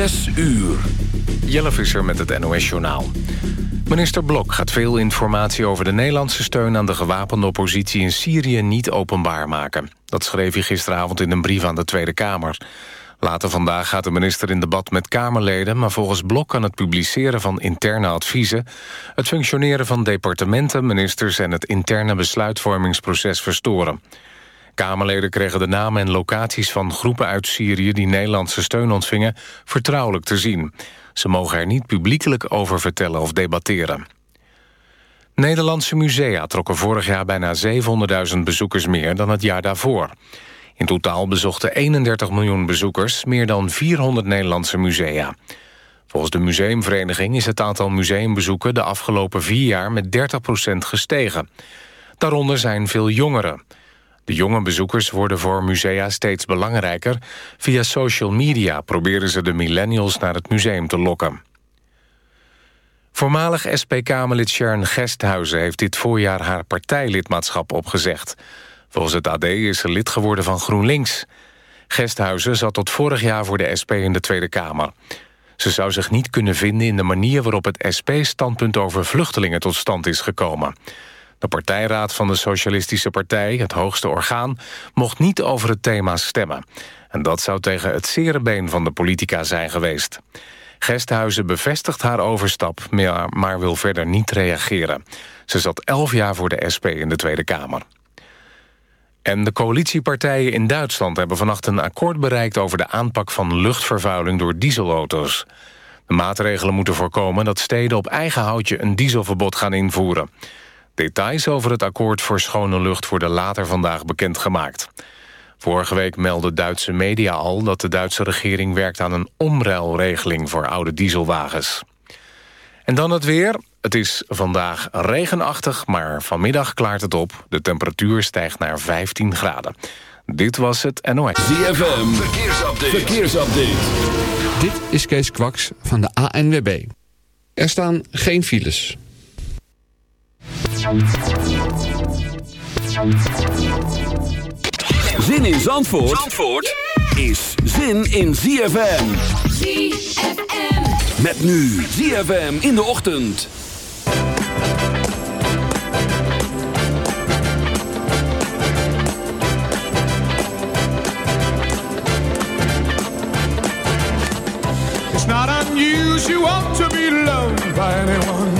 Zes uur. Jelle Visser met het NOS-journaal. Minister Blok gaat veel informatie over de Nederlandse steun... aan de gewapende oppositie in Syrië niet openbaar maken. Dat schreef hij gisteravond in een brief aan de Tweede Kamer. Later vandaag gaat de minister in debat met Kamerleden... maar volgens Blok kan het publiceren van interne adviezen... het functioneren van departementen, ministers... en het interne besluitvormingsproces verstoren. Kamerleden kregen de namen en locaties van groepen uit Syrië... die Nederlandse steun ontvingen, vertrouwelijk te zien. Ze mogen er niet publiekelijk over vertellen of debatteren. Nederlandse musea trokken vorig jaar bijna 700.000 bezoekers meer dan het jaar daarvoor. In totaal bezochten 31 miljoen bezoekers meer dan 400 Nederlandse musea. Volgens de museumvereniging is het aantal museumbezoeken de afgelopen vier jaar met 30% gestegen. Daaronder zijn veel jongeren. De jonge bezoekers worden voor musea steeds belangrijker. Via social media proberen ze de millennials naar het museum te lokken. Voormalig SP-Kamerlid Sharon Gesthuizen heeft dit voorjaar haar partijlidmaatschap opgezegd. Volgens het AD is ze lid geworden van GroenLinks. Gesthuizen zat tot vorig jaar voor de SP in de Tweede Kamer. Ze zou zich niet kunnen vinden in de manier waarop het SP-standpunt over vluchtelingen tot stand is gekomen. De partijraad van de Socialistische Partij, het hoogste orgaan... mocht niet over het thema stemmen. En dat zou tegen het zere van de politica zijn geweest. Gesthuizen bevestigt haar overstap, maar wil verder niet reageren. Ze zat elf jaar voor de SP in de Tweede Kamer. En de coalitiepartijen in Duitsland hebben vannacht een akkoord bereikt... over de aanpak van luchtvervuiling door dieselauto's. De maatregelen moeten voorkomen dat steden op eigen houtje... een dieselverbod gaan invoeren. Details over het akkoord voor schone lucht worden later vandaag bekendgemaakt. Vorige week meldde Duitse media al dat de Duitse regering werkt aan een omruilregeling voor oude dieselwagens. En dan het weer. Het is vandaag regenachtig, maar vanmiddag klaart het op. De temperatuur stijgt naar 15 graden. Dit was het NOS. ZFM, verkeersupdate. verkeersupdate. Dit is Kees Kwaks van de ANWB. Er staan geen files. Zin in Zandvoort, Zandvoort is zin in ZFM. ZFM. Met nu ZFM in de ochtend. It's not unusual to be loved by anyone.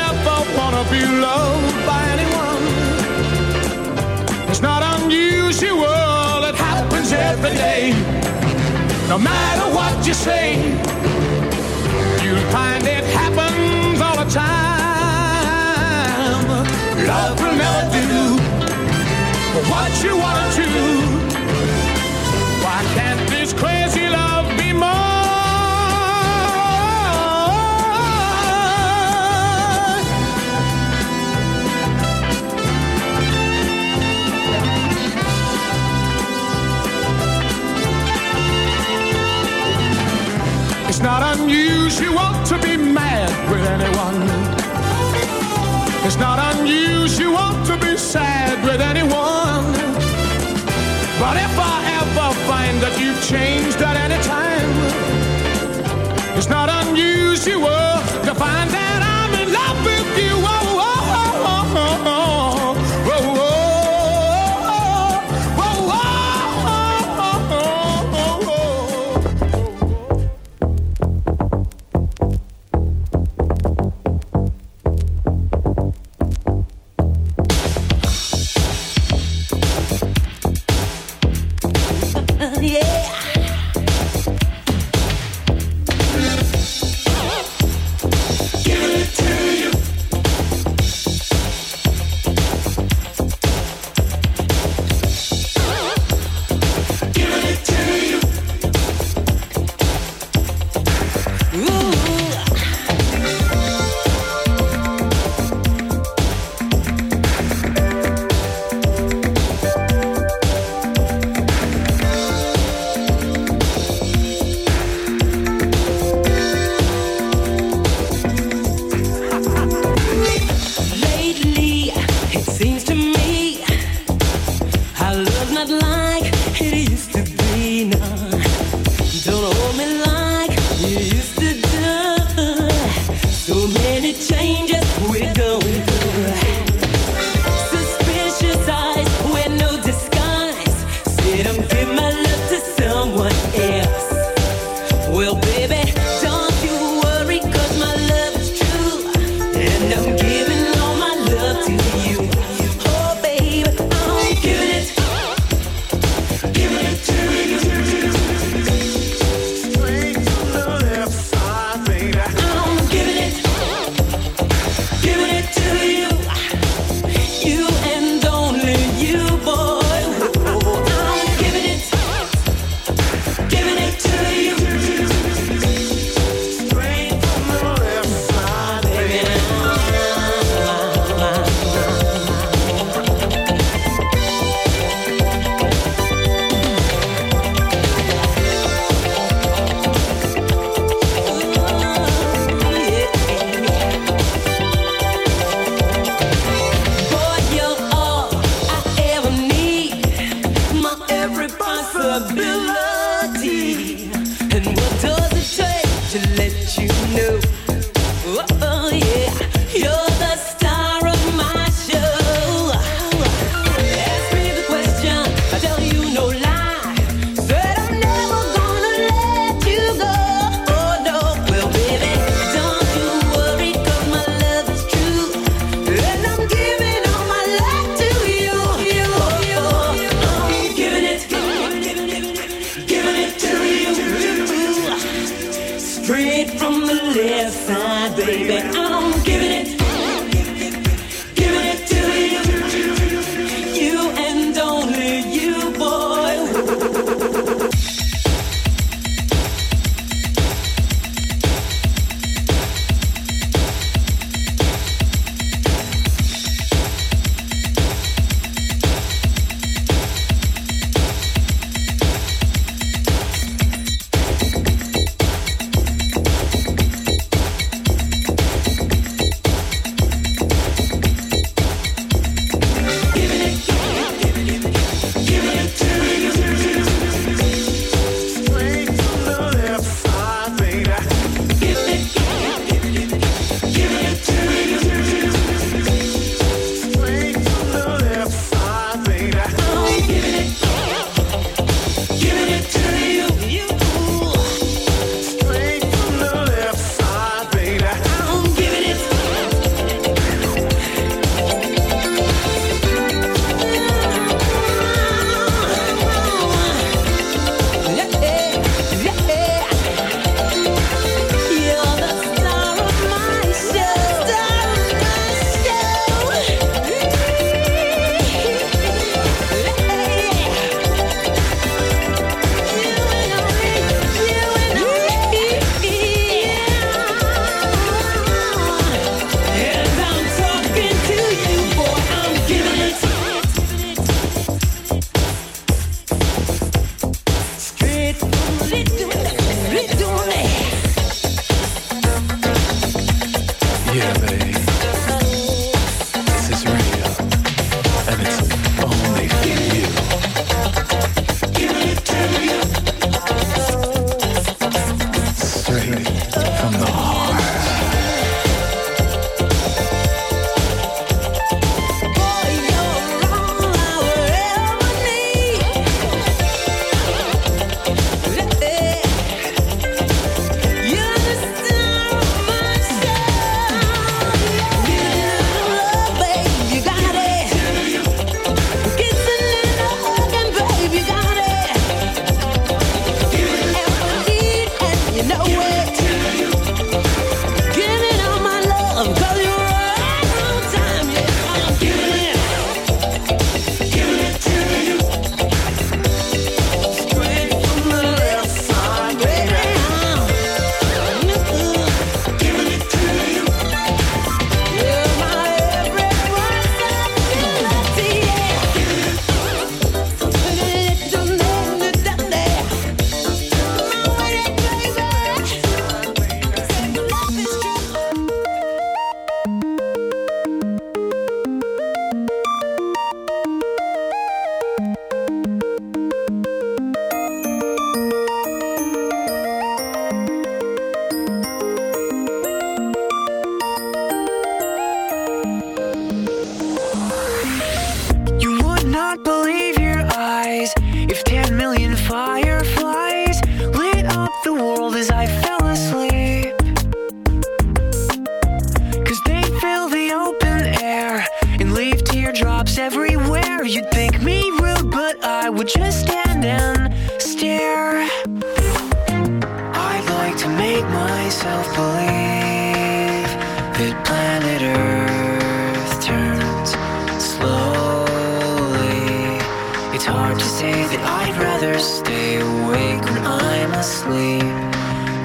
wanna be loved by anyone, it's not unusual, it happens every day. No matter what you say, you'll find it happens all the time. Love will never do what you wanna do. Why can't this crazy unusual to be mad with anyone. It's not unusual to be sad with anyone. But if I ever find that you've changed at any time, it's not unusual to find that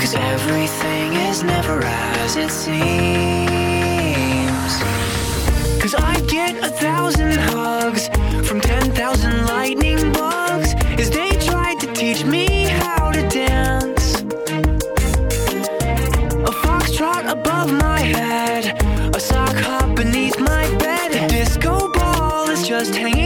Cause everything is never as it seems. Cause I get a thousand hugs from 10,000 lightning bugs as they try to teach me how to dance. A foxtrot above my head, a sock hop beneath my bed. A disco ball is just hanging.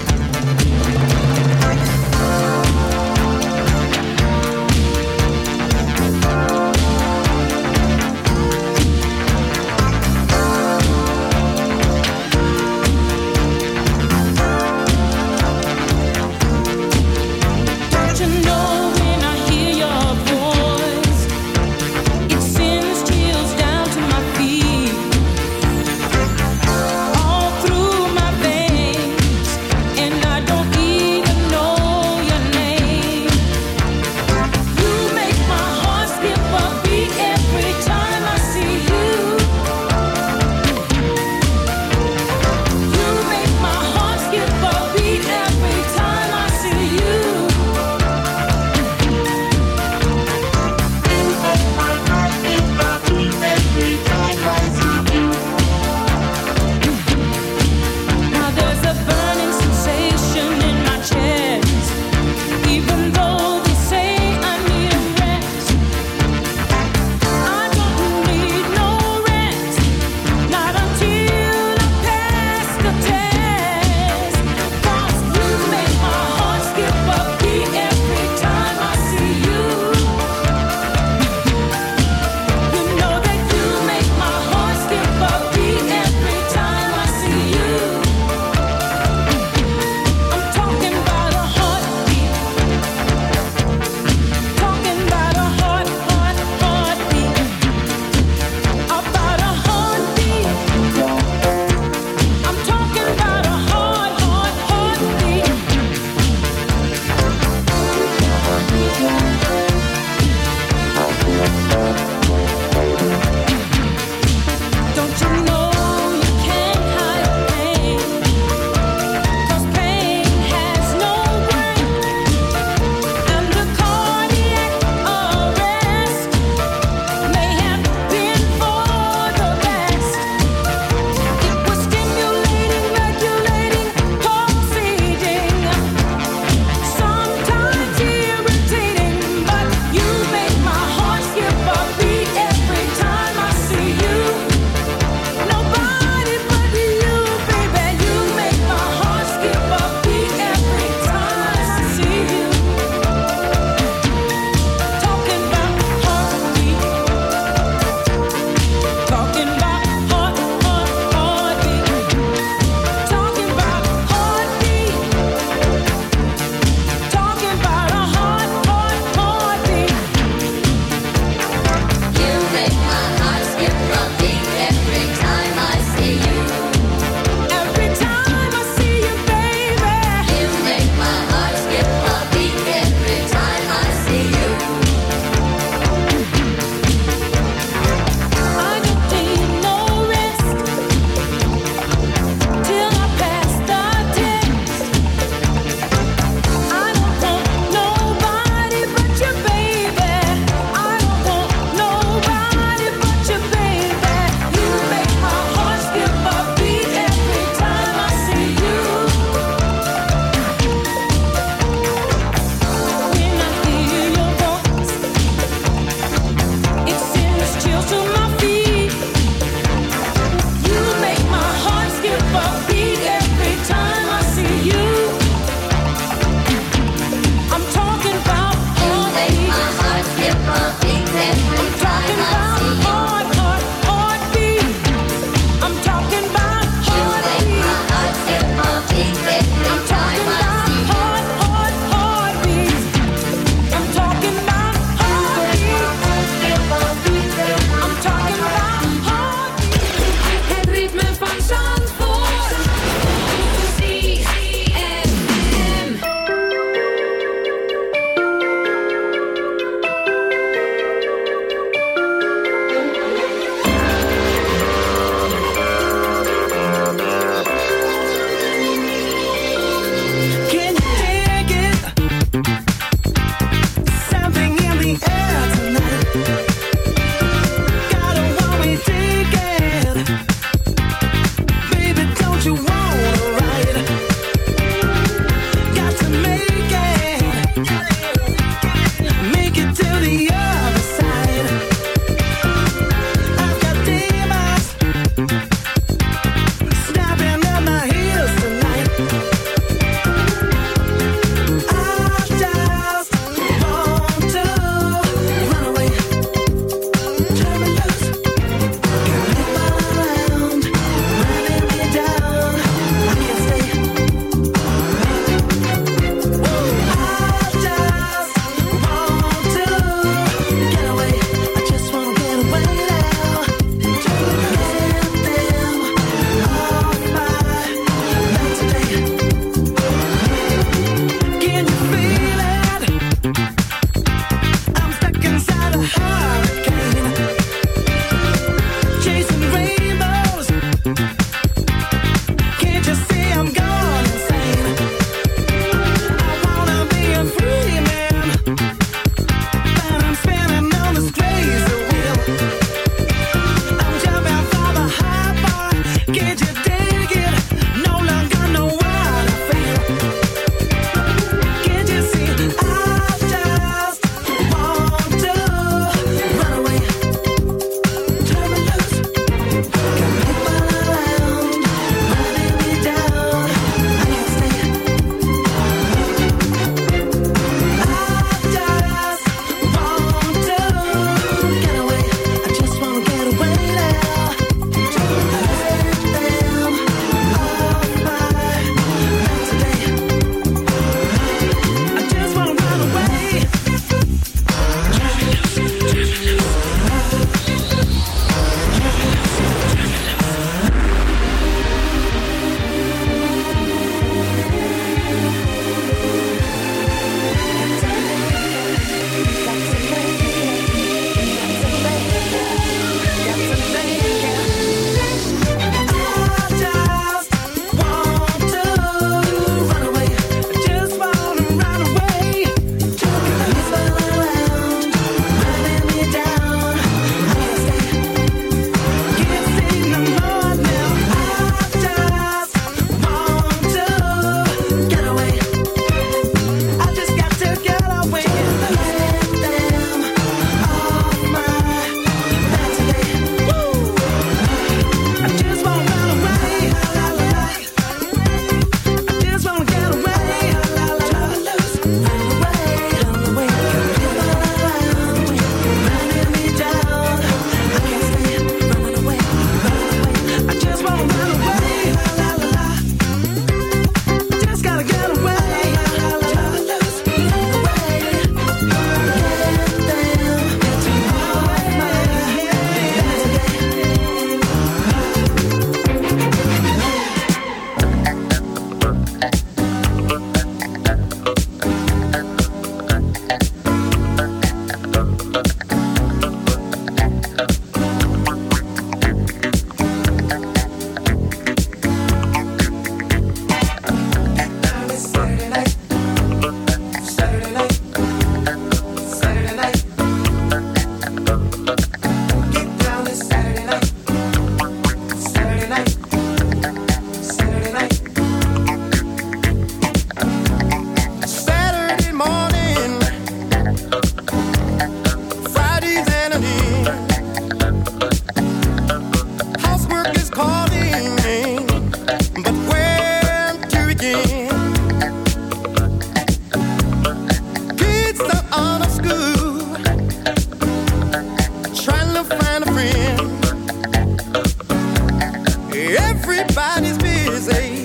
everybody's busy.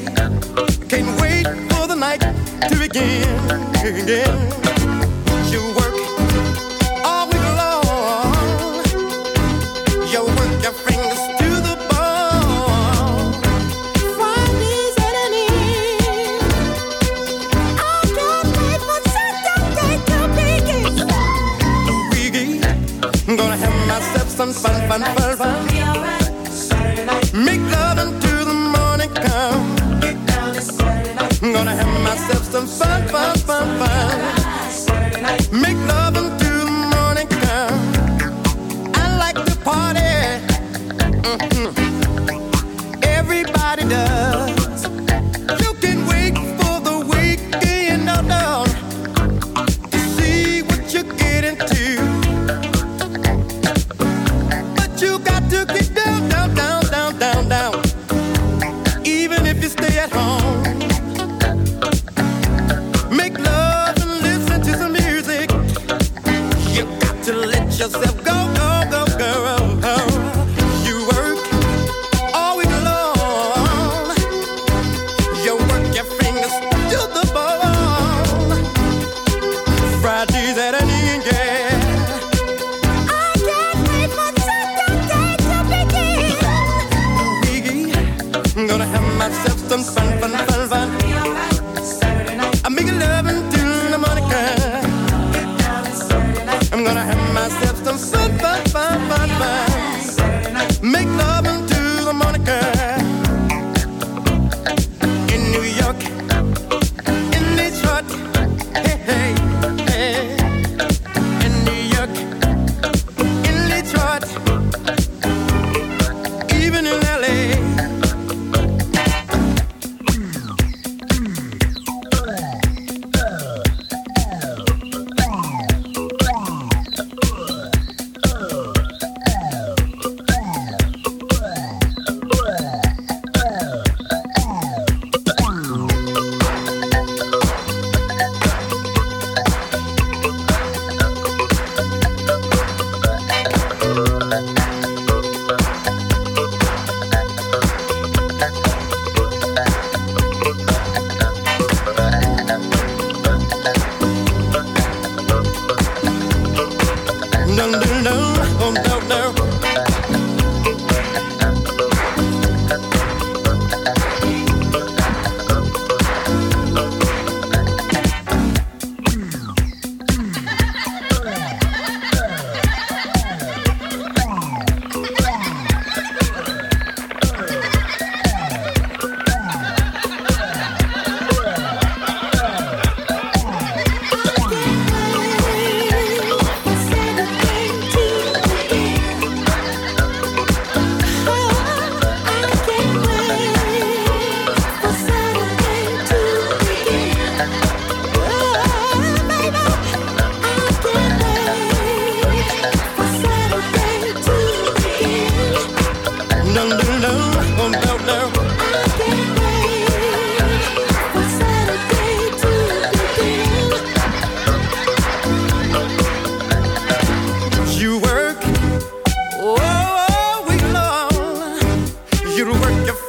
You work your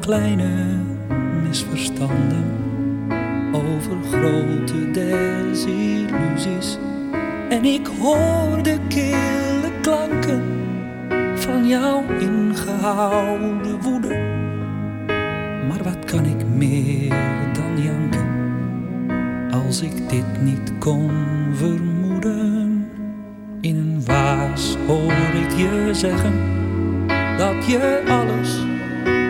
kleine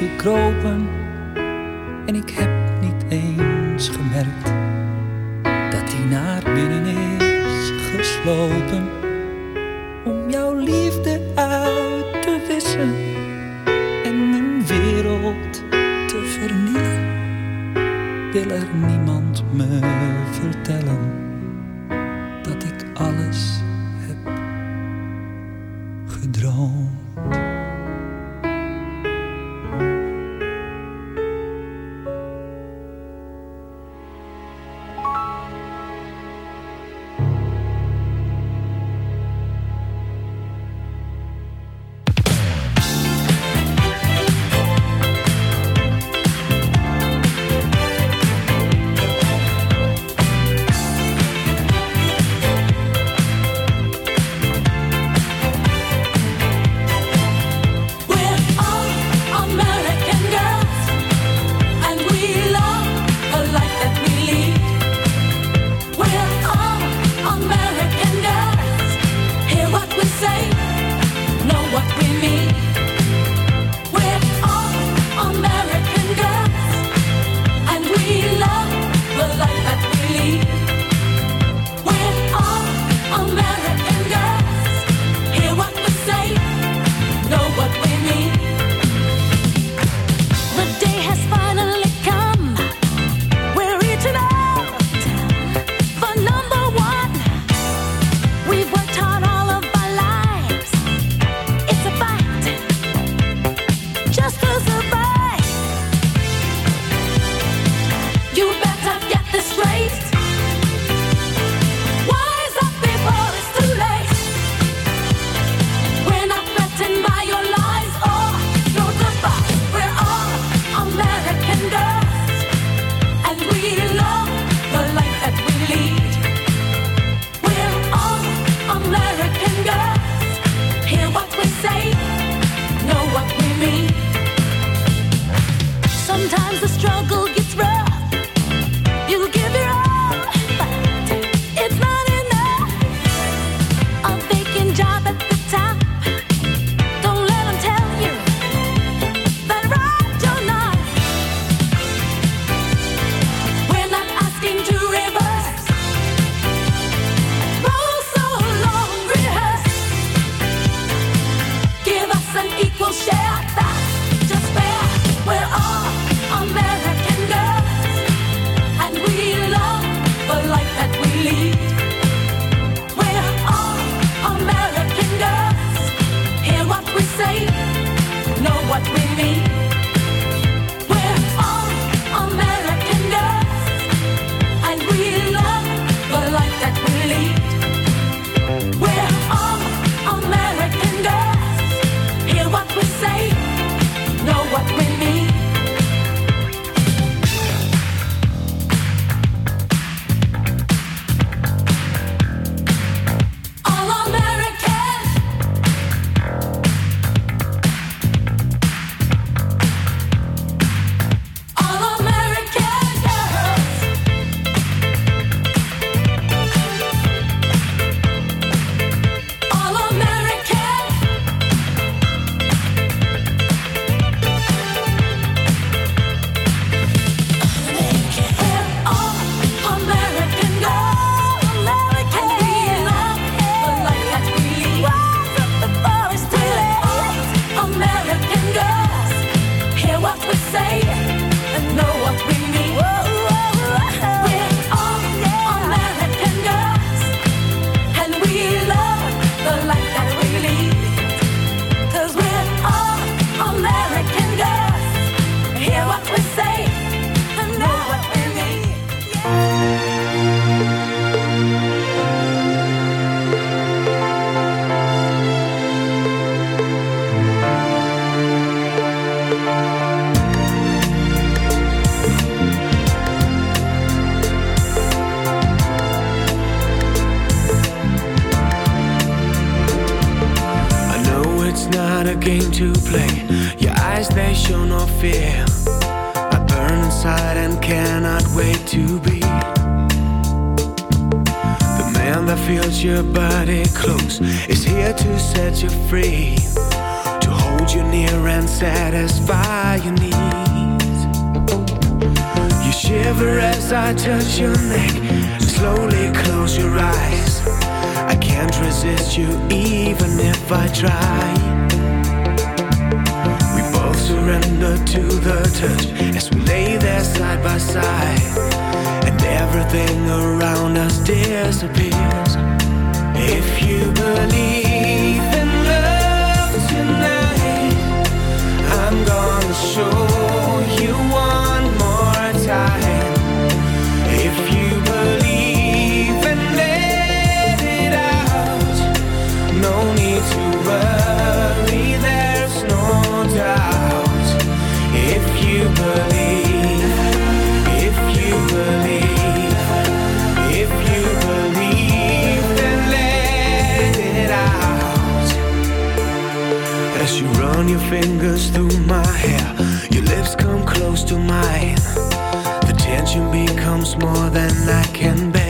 Gekropen. resist you even if I try. We both surrender to the touch as we lay there side by side. And everything around us disappears. If you believe in love tonight, I'm gonna show worry, there's no doubt. If you believe, if you believe, if you believe, then let it out. As you run your fingers through my hair, your lips come close to mine. The tension becomes more than I can bear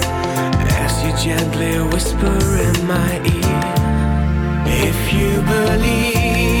as you gently whisper in my ear, if you believe.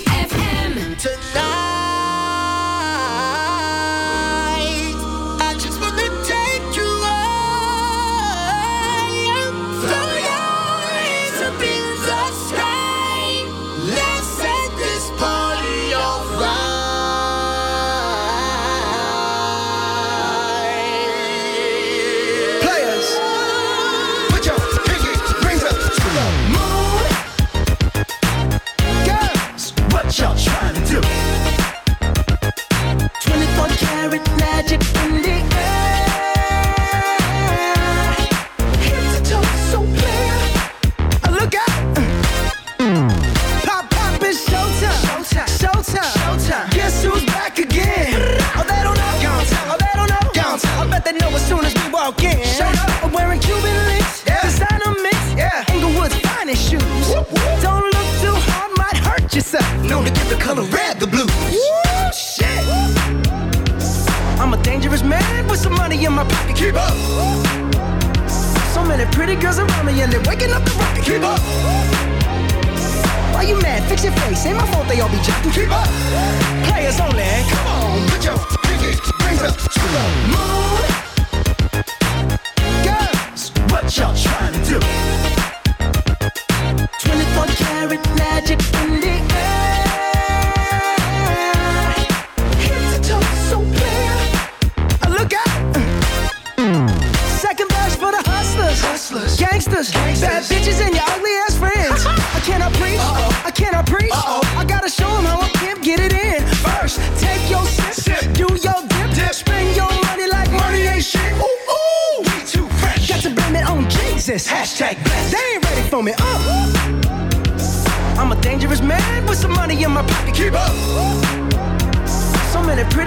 and they're waking up the rocket. Keep up. Why you mad? Fix your face. Ain't my fault they all be jacking. Keep up. Players only. Come on, put your pinky rings up to the moon. Girls, what y'all trying to do?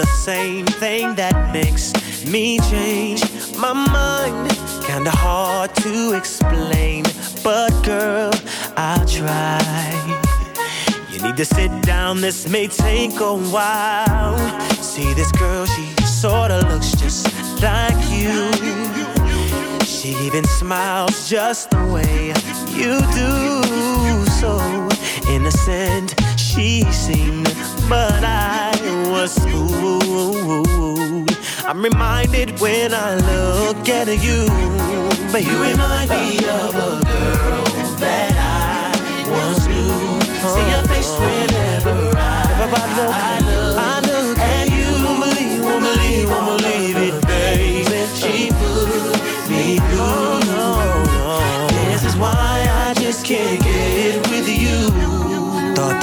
the same thing that makes me change my mind. Kinda hard to explain, but girl, I'll try. You need to sit down, this may take a while. See this girl, she sorta looks just like you. She even smiles just the way you do. So innocent she seemed, but I was fooled. I'm reminded when I look at you, baby. You remind me of a girl that I once knew. See your face whenever I, I look, I look at you. Won't believe, won't believe, won't believe it, baby. She put me through. This is why I just can't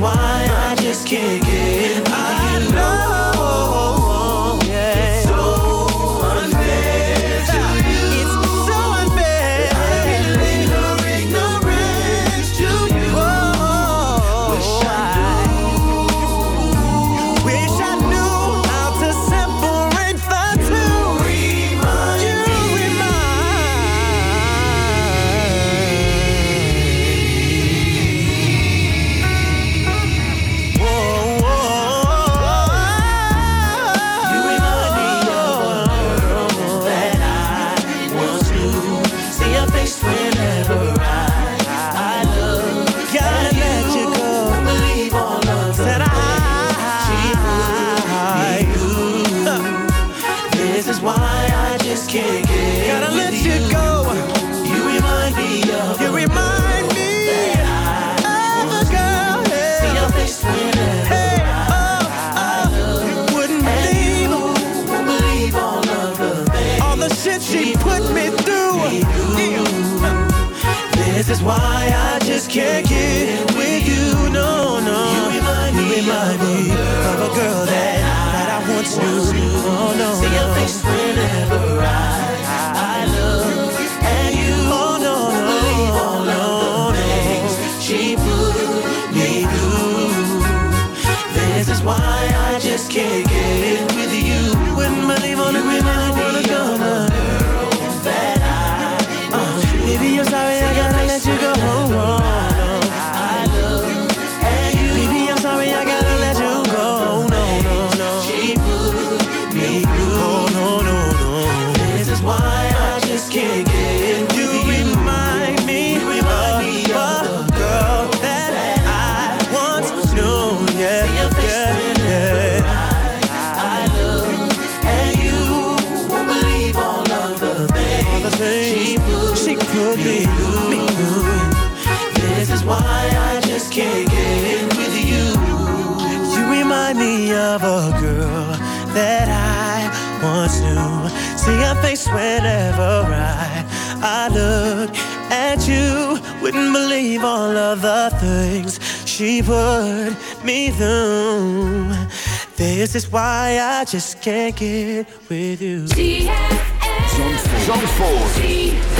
Why I just can't get of the things she put me through. This is why I just can't get with you. Zandvoort.